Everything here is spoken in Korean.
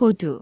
호두